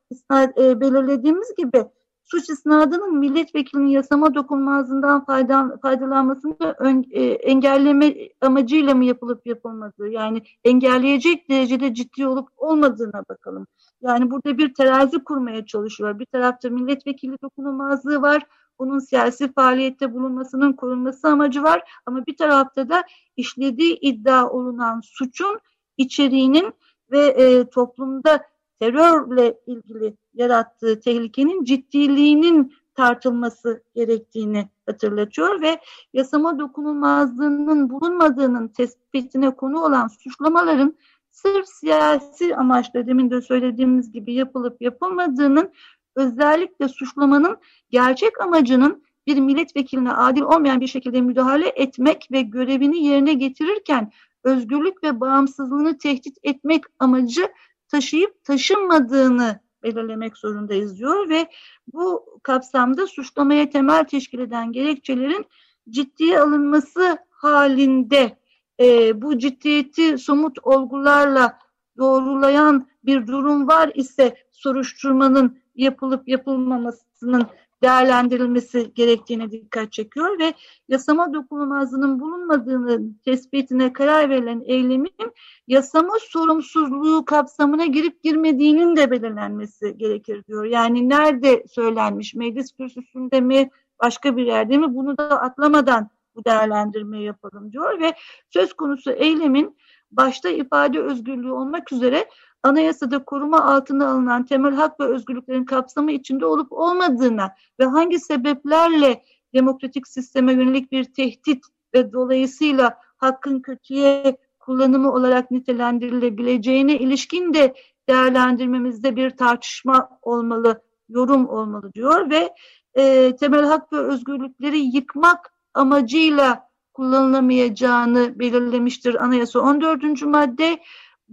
e, belirlediğimiz gibi suç isnadının milletvekilinin yasama dokunmazlığından faydan, faydalanmasını ön, e, engelleme amacıyla mı yapılıp yapılmadığı yani engelleyecek derecede ciddi olup olmadığına bakalım. Yani burada bir terazi kurmaya çalışıyor. Bir tarafta milletvekili dokunulmazlığı var. Bunun siyasi faaliyette bulunmasının korunması amacı var. Ama bir tarafta da işlediği iddia olunan suçun içeriğinin ve e, toplumda terörle ilgili yarattığı tehlikenin ciddiliğinin tartılması gerektiğini hatırlatıyor ve yasama dokunulmazlığının bulunmadığının tespitine konu olan suçlamaların sırf siyasi amaçla demin de söylediğimiz gibi yapılıp yapılmadığının özellikle suçlamanın gerçek amacının bir milletvekiline adil olmayan bir şekilde müdahale etmek ve görevini yerine getirirken özgürlük ve bağımsızlığını tehdit etmek amacı taşıyıp taşınmadığını belirlemek zorundayız diyor ve bu kapsamda suçlamaya temel teşkil eden gerekçelerin ciddiye alınması halinde e, bu ciddiyeti somut olgularla doğrulayan bir durum var ise soruşturmanın yapılıp yapılmamasının değerlendirilmesi gerektiğine dikkat çekiyor ve yasama dokunulmazlığının bulunmadığını tespitine karar verilen eylemin yasama sorumsuzluğu kapsamına girip girmediğinin de belirlenmesi gerekir diyor. Yani nerede söylenmiş, meclis kürsüsünde mi, başka bir yerde mi bunu da atlamadan bu değerlendirmeyi yapalım diyor ve söz konusu eylemin başta ifade özgürlüğü olmak üzere anayasada koruma altına alınan temel hak ve özgürlüklerin kapsamı içinde olup olmadığına ve hangi sebeplerle demokratik sisteme yönelik bir tehdit ve dolayısıyla hakkın kötüye kullanımı olarak nitelendirilebileceğine ilişkin de değerlendirmemizde bir tartışma olmalı, yorum olmalı diyor ve e, temel hak ve özgürlükleri yıkmak amacıyla kullanılamayacağını belirlemiştir anayasa 14. madde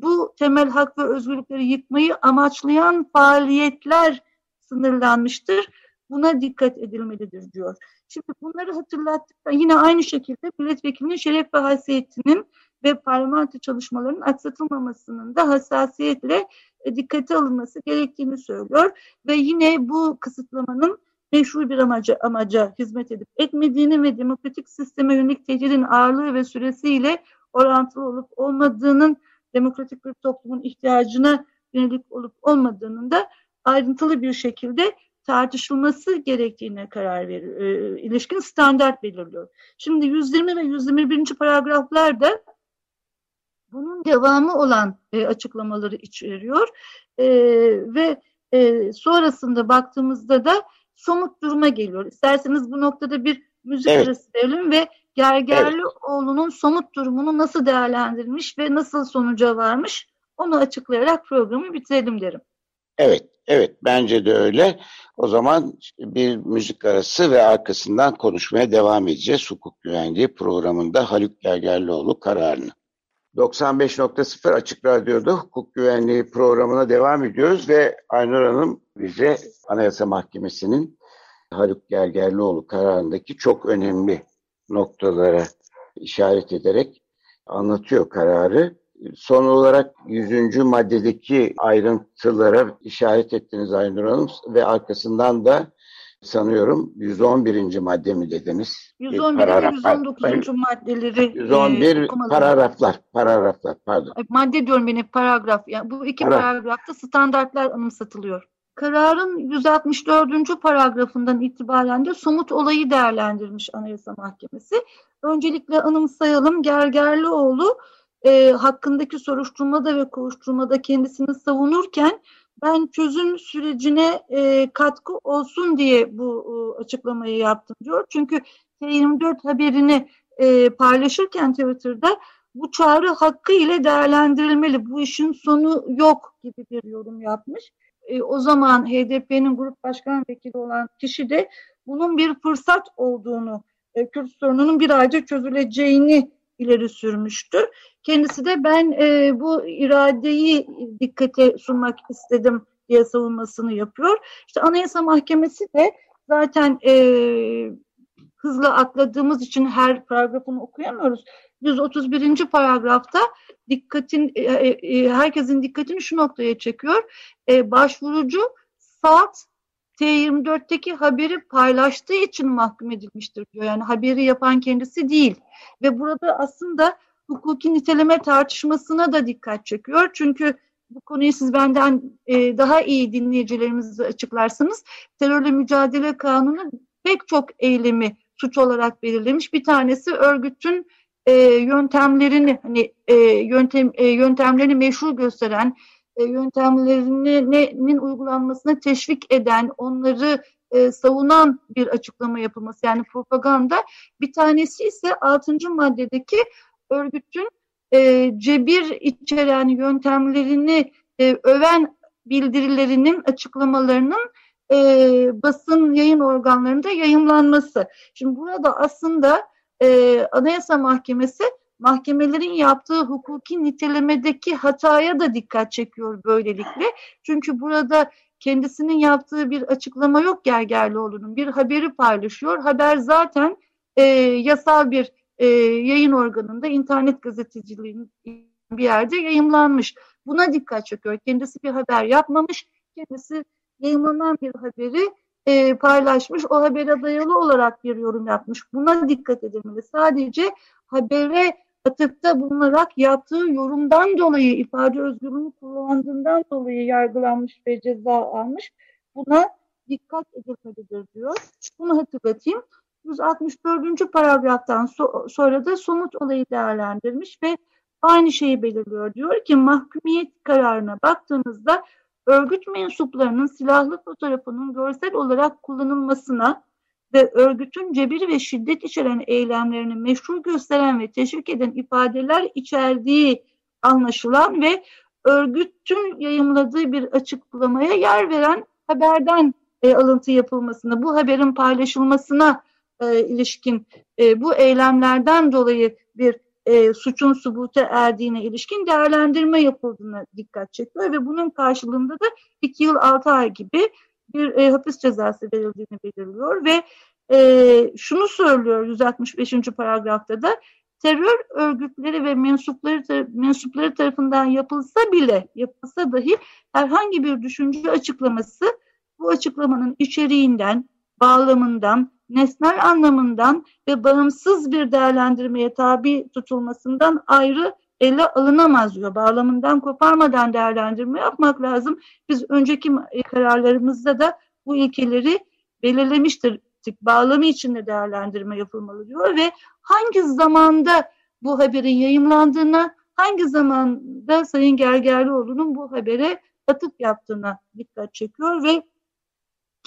bu temel hak ve özgürlükleri yıkmayı amaçlayan faaliyetler sınırlanmıştır. Buna dikkat edilmelidir diyor. Şimdi bunları hatırlattıkta yine aynı şekilde milletvekilinin şeref ve haysiyetinin ve parlamento çalışmalarının aksatılmamasının da hassasiyetle e, dikkate alınması gerektiğini söylüyor. Ve yine bu kısıtlamanın meşru bir amaca, amaca hizmet edip etmediğini ve demokratik sisteme yönelik tehdidin ağırlığı ve süresiyle orantılı olup olmadığının demokratik bir toplumun ihtiyacına yönelik olup olmadığının da ayrıntılı bir şekilde tartışılması gerektiğine karar veriyor. E, ilişkin standart belirliyor. Şimdi 120 ve 121. paragraflarda bunun devamı olan e, açıklamaları içeriyor. E, ve e, sonrasında baktığımızda da somut duruma geliyor. İsterseniz bu noktada bir müzik evet. arası verelim ve Gergerlioğlu'nun evet. somut durumunu nasıl değerlendirmiş ve nasıl sonuca varmış onu açıklayarak programı bitirelim derim. Evet, evet bence de öyle. O zaman bir müzik arası ve arkasından konuşmaya devam edeceğiz. Hukuk Güvenliği programında Haluk Gergerlioğlu kararını. 95.0 Açık Radyo'da hukuk güvenliği programına devam ediyoruz ve Aynur Hanım bize Anayasa Mahkemesi'nin Haluk Gergerlioğlu kararındaki çok önemli noktalara işaret ederek anlatıyor kararı. Son olarak 100. maddedeki ayrıntılara işaret ettiniz Aynur Hanım ve arkasından da sanıyorum 111. madde mi dediniz? 111 ve 119. maddeleri 111 e, paragraflar, paragraflar pardon. Madde diyorum beni paragraf. Yani bu iki Paragraf. paragrafta standartlar anımsatılıyor. Kararın 164. paragrafından itibaren de somut olayı değerlendirmiş Anayasa Mahkemesi. Öncelikle anımsayalım Gergerlioğlu e, hakkındaki soruşturmada ve kovuşturmada kendisini savunurken ben çözüm sürecine e, katkı olsun diye bu e, açıklamayı yaptım diyor. Çünkü T24 haberini e, paylaşırken Twitter'da bu çağrı hakkı ile değerlendirilmeli. Bu işin sonu yok gibi bir yorum yapmış. E, o zaman HDP'nin grup başkan vekili olan kişi de bunun bir fırsat olduğunu, e, Kürt sorununun bir ayda çözüleceğini ileri sürmüştü. Kendisi de ben e, bu iradeyi dikkate sunmak istedim diye savunmasını yapıyor. İşte Anayasa Mahkemesi de zaten e, hızlı atladığımız için her paragrafını okuyamıyoruz. 131. paragrafta dikkatin e, e, e, herkesin dikkatini şu noktaya çekiyor. Başvurucu saat T24'teki haberi paylaştığı için mahkum edilmiştir diyor. Yani haberi yapan kendisi değil. Ve burada aslında hukuki niteleme tartışmasına da dikkat çekiyor. Çünkü bu konuyu siz benden daha iyi dinleyicilerimizi açıklarsınız. Terörle mücadele kanunu pek çok eylemi suç olarak belirlemiş. Bir tanesi örgütün e, yöntemlerini hani e, yöntem e, yöntemlerini meşru gösteren e, yöntemlerinin uygulanmasına teşvik eden, onları e, savunan bir açıklama yapılması yani propaganda. Bir tanesi ise 6. maddedeki örgütün e, cebir içeren yöntemlerini e, öven bildirilerinin açıklamalarının e, basın yayın organlarında yayınlanması. Şimdi burada aslında e, Anayasa Mahkemesi mahkemelerin yaptığı hukuki nitelemedeki hataya da dikkat çekiyor böylelikle. Çünkü burada kendisinin yaptığı bir açıklama yok Gergerlioğlu'nun. Bir haberi paylaşıyor. Haber zaten e, yasal bir e, yayın organında internet gazeteciliğinin bir yerde yayınlanmış. Buna dikkat çekiyor. Kendisi bir haber yapmamış. Kendisi yayınlanan bir haberi e, paylaşmış. O habere dayalı olarak bir yorum yapmış. Buna dikkat edilmeli. Sadece habere atıfta bulunarak yaptığı yorumdan dolayı ifade özgürlüğünü kullandığından dolayı yargılanmış ve ceza almış. Buna dikkat edilmelidir diyor. Bunu hatırlatayım. 164. paragraftan so sonra da somut olayı değerlendirmiş ve aynı şeyi belirliyor. Diyor ki mahkumiyet kararına baktığımızda örgüt mensuplarının silahlı fotoğrafının görsel olarak kullanılmasına ve örgütün cebir ve şiddet içeren eylemlerini meşru gösteren ve teşvik eden ifadeler içerdiği anlaşılan ve örgütün yayımladığı bir açıklamaya yer veren haberden e, alıntı yapılmasına, bu haberin paylaşılmasına e, ilişkin e, bu eylemlerden dolayı bir e, suçun subuta erdiğine ilişkin değerlendirme yapıldığına dikkat çekiyor ve bunun karşılığında da 2 yıl 6 ay gibi bir e, hapis cezası verildiğini belirliyor ve e, şunu söylüyor 165. paragrafta da terör örgütleri ve mensupları mensupları tarafından yapılsa bile yapılsa dahi herhangi bir düşünce açıklaması bu açıklamanın içeriğinden, bağlamından, nesnel anlamından ve bağımsız bir değerlendirmeye tabi tutulmasından ayrı ele alınamaz diyor. Bağlamından koparmadan değerlendirme yapmak lazım. Biz önceki kararlarımızda da bu ilkeleri belirlemiştir. Bağlamı içinde değerlendirme yapılmalı diyor ve hangi zamanda bu haberin yayımlandığına, hangi zamanda Sayın Gergerlioğlu'nun bu habere atıp yaptığına dikkat çekiyor ve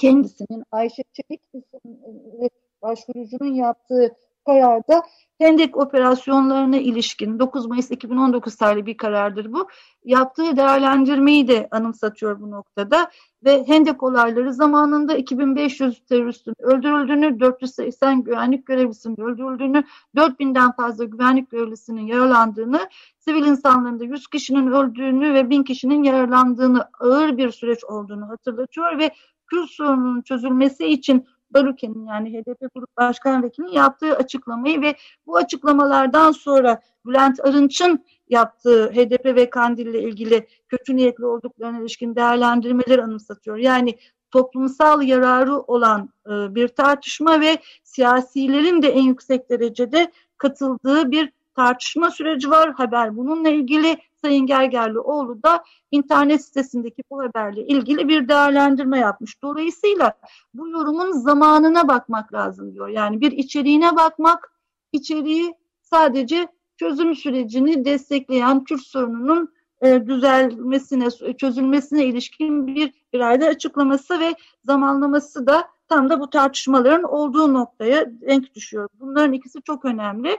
kendisinin Ayşe Çelik isimli başvurucunun yaptığı kararda Hendek operasyonlarına ilişkin 9 Mayıs 2019 tarihli bir karardır bu. Yaptığı değerlendirmeyi de anımsatıyor bu noktada ve Hendek olayları zamanında 2500 teröristin öldürüldüğünü, 480 güvenlik görevlisinin öldürüldüğünü, 4000'den fazla güvenlik görevlisinin yaralandığını, sivil insanların da 100 kişinin öldüğünü ve 1000 kişinin yaralandığını ağır bir süreç olduğunu hatırlatıyor ve Kürt sorununun çözülmesi için Baruke'nin yani HDP Grup Başkan Vekili'nin yaptığı açıklamayı ve bu açıklamalardan sonra Bülent Arınç'ın yaptığı HDP ve Kandil ile ilgili kötü niyetli olduklarına ilişkin değerlendirmeleri anımsatıyor. Yani toplumsal yararı olan e, bir tartışma ve siyasilerin de en yüksek derecede katıldığı bir tartışma süreci var. Haber bununla ilgili Sayın Gergerlioğlu da internet sitesindeki bu haberle ilgili bir değerlendirme yapmış. Dolayısıyla bu yorumun zamanına bakmak lazım diyor. Yani bir içeriğine bakmak, içeriği sadece çözüm sürecini destekleyen Kürt sorununun e, düzelmesine, çözülmesine ilişkin bir irade açıklaması ve zamanlaması da tam da bu tartışmaların olduğu noktaya denk düşüyor. Bunların ikisi çok önemli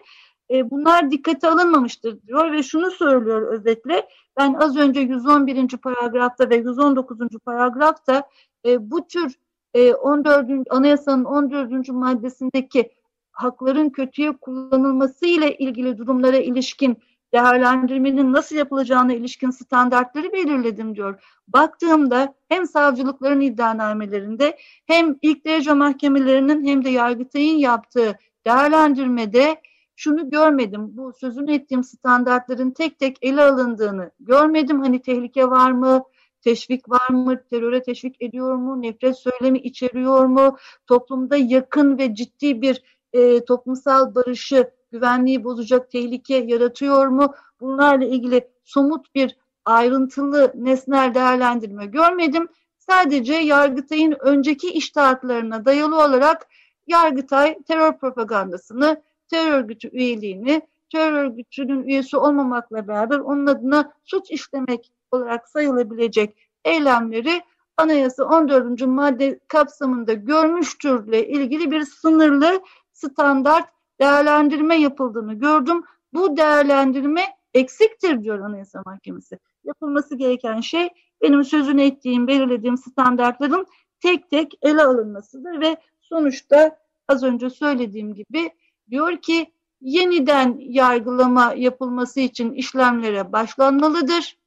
e, bunlar dikkate alınmamıştır diyor ve şunu söylüyor özetle. Ben az önce 111. paragrafta ve 119. paragrafta e, bu tür e, 14. anayasanın 14. maddesindeki hakların kötüye kullanılması ile ilgili durumlara ilişkin değerlendirmenin nasıl yapılacağına ilişkin standartları belirledim diyor. Baktığımda hem savcılıkların iddianamelerinde hem ilk derece mahkemelerinin hem de Yargıtay'ın yaptığı değerlendirmede şunu görmedim. Bu sözünü ettiğim standartların tek tek ele alındığını görmedim. Hani tehlike var mı? Teşvik var mı? Teröre teşvik ediyor mu? Nefret söylemi içeriyor mu? Toplumda yakın ve ciddi bir e, toplumsal barışı, güvenliği bozacak tehlike yaratıyor mu? Bunlarla ilgili somut bir ayrıntılı nesnel değerlendirme görmedim. Sadece Yargıtay'ın önceki iştahatlarına dayalı olarak Yargıtay terör propagandasını terör örgütü üyeliğini terör örgütünün üyesi olmamakla beraber onun adına suç işlemek olarak sayılabilecek eylemleri Anayasa 14. madde kapsamında görmüştürle ilgili bir sınırlı standart değerlendirme yapıldığını gördüm. Bu değerlendirme eksiktir diyor Anayasa Mahkemesi. Yapılması gereken şey benim sözünü ettiğim, belirlediğim standartların tek tek ele alınmasıdır ve sonuçta az önce söylediğim gibi diyor ki yeniden yargılama yapılması için işlemlere başlanmalıdır.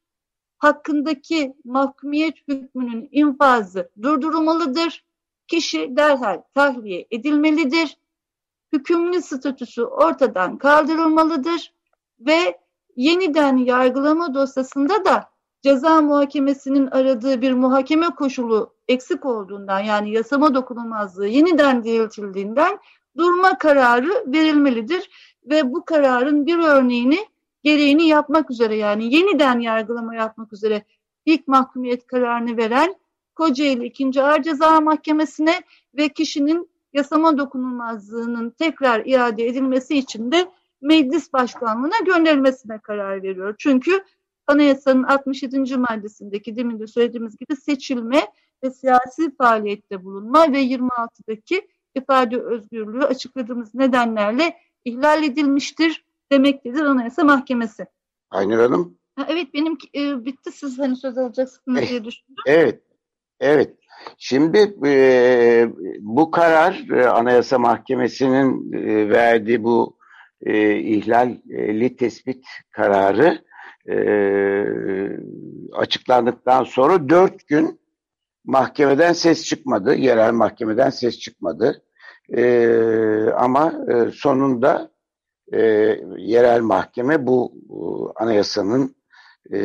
Hakkındaki mahkumiyet hükmünün infazı durdurulmalıdır. Kişi derhal tahliye edilmelidir. Hükümlü statüsü ortadan kaldırılmalıdır ve yeniden yargılama dosyasında da ceza muhakemesinin aradığı bir muhakeme koşulu eksik olduğundan yani yasama dokunulmazlığı yeniden diriltildiğinden durma kararı verilmelidir ve bu kararın bir örneğini gereğini yapmak üzere yani yeniden yargılama yapmak üzere ilk mahkumiyet kararını veren Kocaeli 2. Ağır Ceza Mahkemesi'ne ve kişinin yasama dokunulmazlığının tekrar iade edilmesi için de meclis başkanlığına gönderilmesine karar veriyor. Çünkü anayasanın 67. maddesindeki demin de söylediğimiz gibi seçilme ve siyasi faaliyette bulunma ve 26'daki ifade özgürlüğü açıkladığımız nedenlerle ihlal edilmiştir demektedir Anayasa Mahkemesi. Aynur Hanım. Ha, evet benim e, bitti siz hani söz alacaksınız diye düşündüm. Evet. Evet. Şimdi e, bu karar e, Anayasa Mahkemesi'nin e, verdiği bu e, ihlalli tespit kararı e, açıklandıktan sonra dört gün mahkemeden ses çıkmadı. Yerel mahkemeden ses çıkmadı. E, ama e, sonunda e, yerel mahkeme bu e, anayasanın e,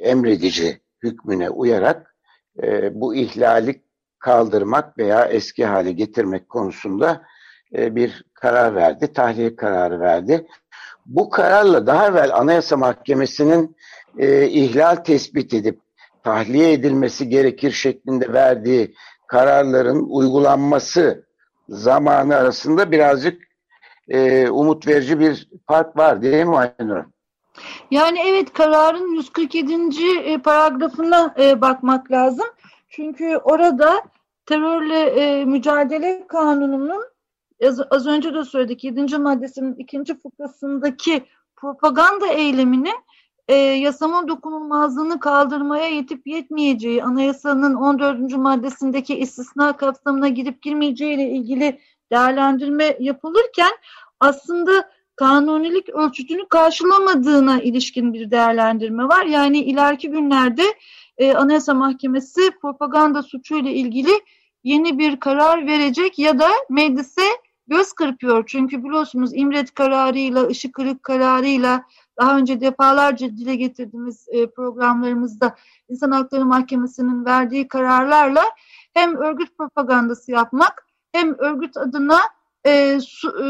emredici hükmüne uyarak e, bu ihlali kaldırmak veya eski hale getirmek konusunda e, bir karar verdi, tahliye kararı verdi. Bu kararla daha evvel Anayasa Mahkemesi'nin e, ihlal tespit edip tahliye edilmesi gerekir şeklinde verdiği kararların uygulanması zamanı arasında birazcık e, umut verici bir fark var değil mi Aynur? Yani evet kararın 147. E, paragrafına e, bakmak lazım. Çünkü orada terörle e, mücadele kanununun az, az önce de söyledik 7. maddesinin ikinci fıkrasındaki propaganda eyleminin e, yasama dokunulmazlığını kaldırmaya yetip yetmeyeceği, anayasanın 14. maddesindeki istisna kapsamına girip girmeyeceği ile ilgili değerlendirme yapılırken aslında kanunilik ölçütünü karşılamadığına ilişkin bir değerlendirme var. Yani ileriki günlerde e, Anayasa Mahkemesi propaganda suçu ile ilgili yeni bir karar verecek ya da meclise göz kırpıyor. Çünkü biliyorsunuz İmret kararıyla, Işık Kırık kararıyla daha önce defalarca dile getirdiğimiz e, programlarımızda İnsan Hakları Mahkemesi'nin verdiği kararlarla hem örgüt propagandası yapmak hem örgüt adına e, su, e,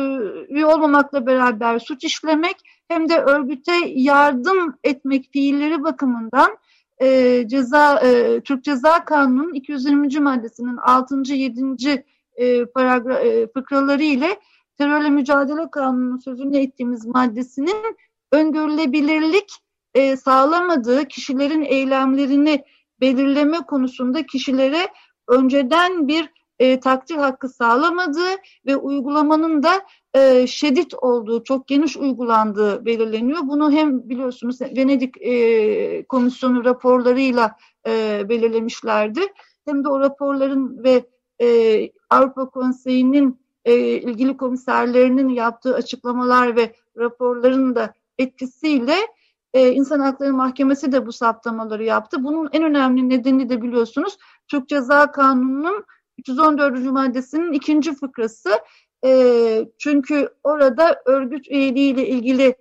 üye olmamakla beraber suç işlemek hem de örgüte yardım etmek fiilleri bakımından e, ceza e, Türk Ceza Kanunu'nun 220. maddesinin 6. 7. E, paragraf e, fıkraları ile terörle mücadele kanununun sözünü ettiğimiz maddesinin öngörülebilirlik e, sağlamadığı kişilerin eylemlerini belirleme konusunda kişilere önceden bir e, takdir hakkı sağlamadığı ve uygulamanın da e, şiddet olduğu, çok geniş uygulandığı belirleniyor. Bunu hem biliyorsunuz Venedik e, Komisyonu raporlarıyla e, belirlemişlerdi. Hem de o raporların ve e, Avrupa Konseyi'nin e, ilgili komiserlerinin yaptığı açıklamalar ve raporların da etkisiyle e, İnsan Hakları Mahkemesi de bu saptamaları yaptı. Bunun en önemli nedeni de biliyorsunuz Türk Ceza Kanunu'nun 314. maddesinin ikinci fıkrası. E, çünkü orada örgüt üyeliğiyle ilgili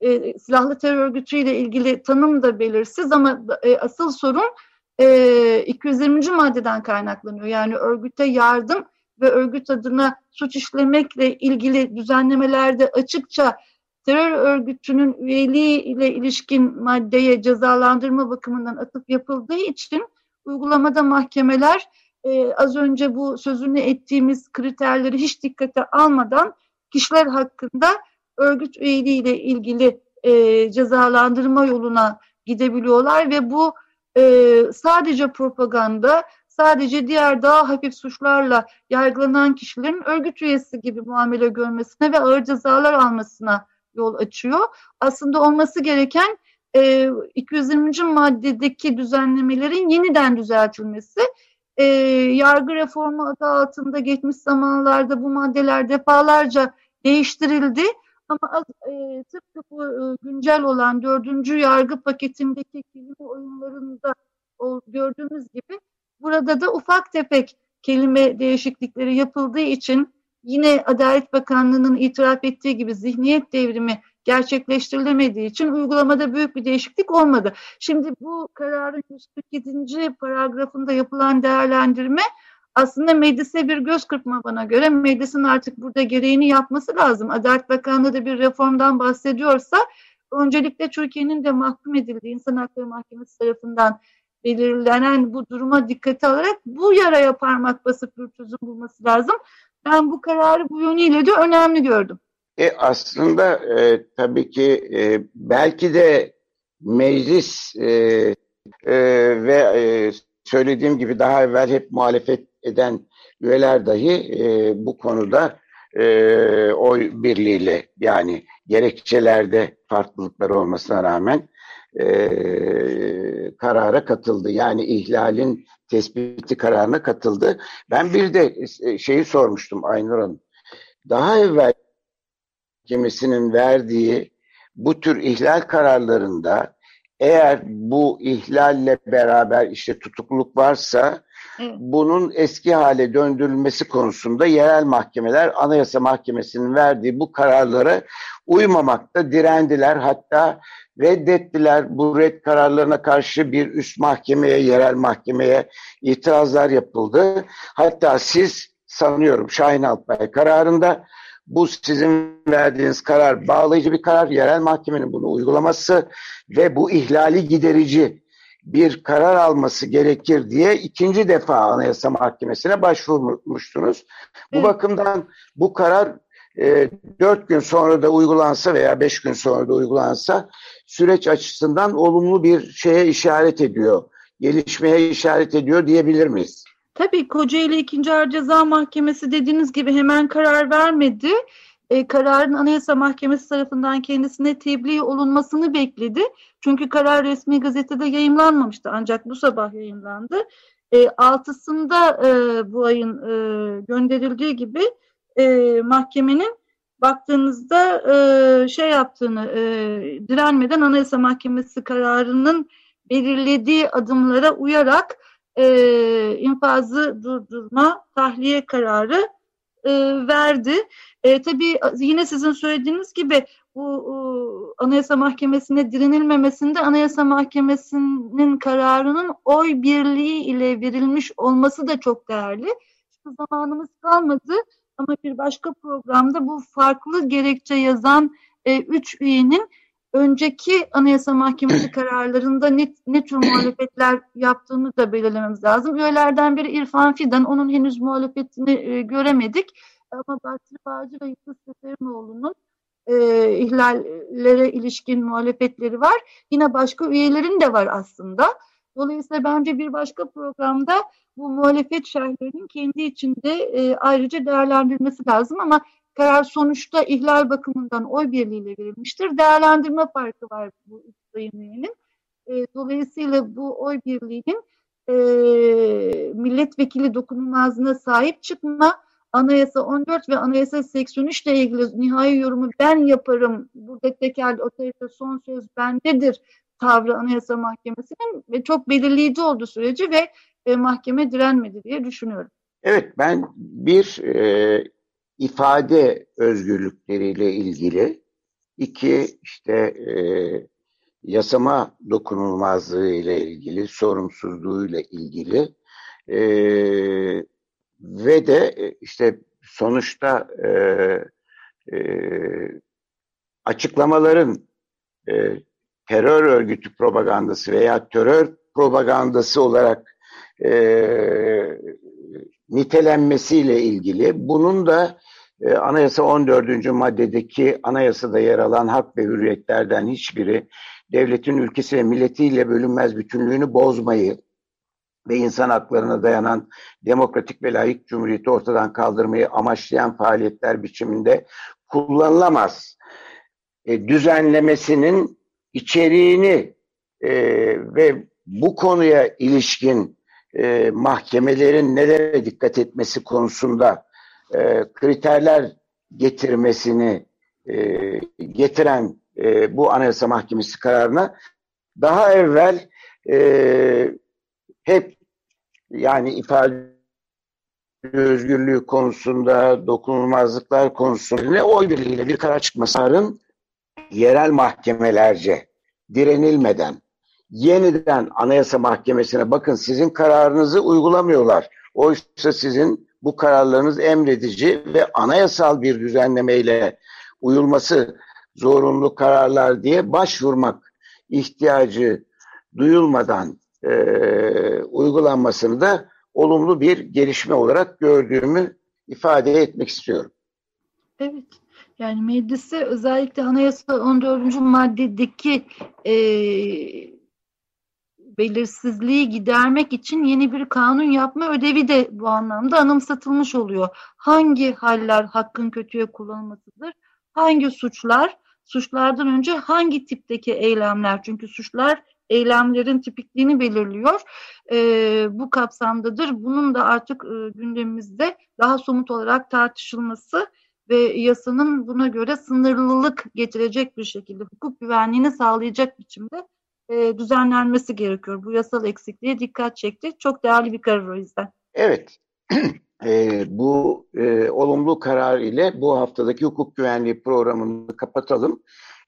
e, silahlı terör örgütüyle ilgili tanım da belirsiz ama e, asıl sorun e, 220. maddeden kaynaklanıyor. Yani örgüte yardım ve örgüt adına suç işlemekle ilgili düzenlemelerde açıkça terör örgütünün üyeliği ile ilişkin maddeye cezalandırma bakımından atıp yapıldığı için uygulamada mahkemeler e, az önce bu sözünü ettiğimiz kriterleri hiç dikkate almadan kişiler hakkında örgüt üyeliği ile ilgili e, cezalandırma yoluna gidebiliyorlar ve bu e, sadece propaganda, sadece diğer daha hafif suçlarla yargılanan kişilerin örgüt üyesi gibi muamele görmesine ve ağır cezalar almasına yol açıyor. Aslında olması gereken e, 220. maddedeki düzenlemelerin yeniden düzeltilmesi. E, yargı reformu adı altında geçmiş zamanlarda bu maddeler defalarca değiştirildi. Ama e, tıpkı bu e, güncel olan dördüncü yargı paketindeki kelime oyunlarında o, gördüğümüz gibi burada da ufak tefek kelime değişiklikleri yapıldığı için yine Adalet Bakanlığı'nın itiraf ettiği gibi zihniyet devrimi gerçekleştirilemediği için uygulamada büyük bir değişiklik olmadı. Şimdi bu kararın 147. paragrafında yapılan değerlendirme aslında meclise bir göz kırpma bana göre. Meclisin artık burada gereğini yapması lazım. Adalet Bakanlığı da bir reformdan bahsediyorsa öncelikle Türkiye'nin de mahkum edildiği İnsan Hakları Mahkemesi tarafından belirlenen bu duruma dikkate alarak bu yaraya parmak basıp bir çözüm bulması lazım. Ben bu kararı bu yönüyle de önemli gördüm. E aslında e, tabii ki e, belki de meclis e, e, ve e, söylediğim gibi daha evvel hep muhalefet eden üyeler dahi e, bu konuda e, oy birliğiyle yani gerekçelerde farklılıklar olmasına rağmen e, karara katıldı. Yani ihlalin tespiti kararına katıldı. Ben bir de e, şeyi sormuştum Aynur Hanım. Daha evvel mahkemesinin verdiği bu tür ihlal kararlarında eğer bu ihlalle beraber işte tutukluluk varsa bunun eski hale döndürülmesi konusunda yerel mahkemeler Anayasa Mahkemesi'nin verdiği bu kararlara uymamakta direndiler. Hatta reddettiler. Bu red kararlarına karşı bir üst mahkemeye, yerel mahkemeye itirazlar yapıldı. Hatta siz sanıyorum Şahin Altbay kararında bu sizin verdiğiniz karar bağlayıcı bir karar. Yerel mahkemenin bunu uygulaması ve bu ihlali giderici bir karar alması gerekir diye ikinci defa Anayasa Mahkemesi'ne başvurmuştunuz. Bu evet. bakımdan bu karar e, dört gün sonra da uygulansa veya beş gün sonra da uygulansa süreç açısından olumlu bir şeye işaret ediyor. Gelişmeye işaret ediyor diyebilir miyiz? Tabii Kocaeli 2. Ağır Ceza Mahkemesi dediğiniz gibi hemen karar vermedi. E, kararın Anayasa Mahkemesi tarafından kendisine tebliğ olunmasını bekledi. Çünkü karar resmi gazetede yayınlanmamıştı ancak bu sabah yayınlandı. E, altısında e, bu ayın e, gönderildiği gibi e, mahkemenin baktığınızda e, şey yaptığını e, direnmeden Anayasa Mahkemesi kararının belirlediği adımlara uyarak e, infazı durdurma tahliye kararı e, verdi. E, tabii yine sizin söylediğiniz gibi bu e, Anayasa Mahkemesi'ne direnilmemesinde Anayasa Mahkemesi'nin kararının oy birliği ile verilmiş olması da çok değerli. Şimdi zamanımız kalmadı ama bir başka programda bu farklı gerekçe yazan e, üç üyenin önceki Anayasa Mahkemesi kararlarında ne, ne tür muhalefetler yaptığını da belirlememiz lazım. Üyelerden biri İrfan Fidan, onun henüz muhalefetini e, göremedik. Ama Basri Bağcı ve Yusuf Seferinoğlu'nun e, ihlallere ilişkin muhalefetleri var. Yine başka üyelerin de var aslında. Dolayısıyla bence bir başka programda bu muhalefet şerhlerinin kendi içinde e, ayrıca değerlendirilmesi lazım ama karar sonuçta ihlal bakımından oy birliğiyle verilmiştir. Değerlendirme farkı var bu üç sayım üyenin. E, dolayısıyla bu oy birliğinin e, milletvekili dokunulmazlığına sahip çıkma, Anayasa 14 ve Anayasa 83 ile ilgili nihai yorumu ben yaparım, burada tekel otorite son söz bendedir tavrı Anayasa Mahkemesi'nin ve çok belirleyici oldu süreci ve e, mahkeme direnmedi diye düşünüyorum. Evet ben bir e, ifade özgürlükleriyle ilgili, iki işte e, yasama dokunulmazlığı ile ilgili, sorumsuzluğu ile ilgili e, ve de e, işte sonuçta e, e, açıklamaların e, terör örgütü propagandası veya terör propagandası olarak e, nitelenmesiyle ilgili bunun da e, Anayasa 14. maddedeki anayasada yer alan hak ve hürriyetlerden hiçbiri devletin ülkesi ve milletiyle bölünmez bütünlüğünü bozmayı ve insan haklarına dayanan demokratik ve layık cumhuriyeti ortadan kaldırmayı amaçlayan faaliyetler biçiminde kullanılamaz. E, düzenlemesinin içeriğini e, ve bu konuya ilişkin e, mahkemelerin nelere dikkat etmesi konusunda e, kriterler getirmesini e, getiren e, bu Anayasa Mahkemesi kararına daha evvel e, hep yani ifade özgürlüğü konusunda, dokunulmazlıklar konusunda oy birliğiyle bir karar çıkmasının yerel mahkemelerce direnilmeden yeniden Anayasa Mahkemesi'ne bakın sizin kararınızı uygulamıyorlar. Oysa sizin bu kararlarınız emredici ve anayasal bir düzenlemeyle uyulması zorunlu kararlar diye başvurmak ihtiyacı duyulmadan e, uygulanmasını da olumlu bir gelişme olarak gördüğümü ifade etmek istiyorum. Evet. Yani meclise özellikle anayasa 14. maddedeki e, belirsizliği gidermek için yeni bir kanun yapma ödevi de bu anlamda anımsatılmış oluyor. Hangi haller hakkın kötüye kullanılmasıdır? Hangi suçlar? Suçlardan önce hangi tipteki eylemler? Çünkü suçlar eylemlerin tipikliğini belirliyor. E, bu kapsamdadır. Bunun da artık e, gündemimizde daha somut olarak tartışılması ve yasanın buna göre sınırlılık getirecek bir şekilde hukuk güvenliğini sağlayacak biçimde e, düzenlenmesi gerekiyor. Bu yasal eksikliğe dikkat çekti. Çok değerli bir karar o yüzden. Evet. E, bu e, olumlu karar ile bu haftadaki hukuk güvenliği programını kapatalım.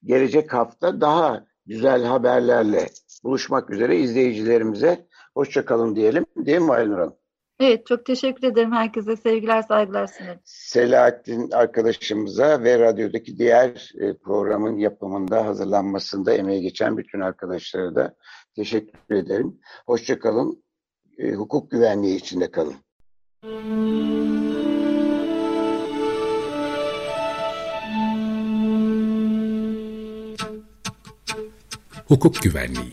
Gelecek hafta daha güzel haberlerle buluşmak üzere izleyicilerimize hoşçakalın diyelim. Değil mi Aynur Hanım? Evet, çok teşekkür ederim herkese. Sevgiler, saygılar sunarım. Selahattin arkadaşımıza ve radyodaki diğer e, programın yapımında, hazırlanmasında emeği geçen bütün arkadaşlara da teşekkür ederim. Hoşçakalın. E, hukuk güvenliği içinde kalın. Hukuk Güvenliği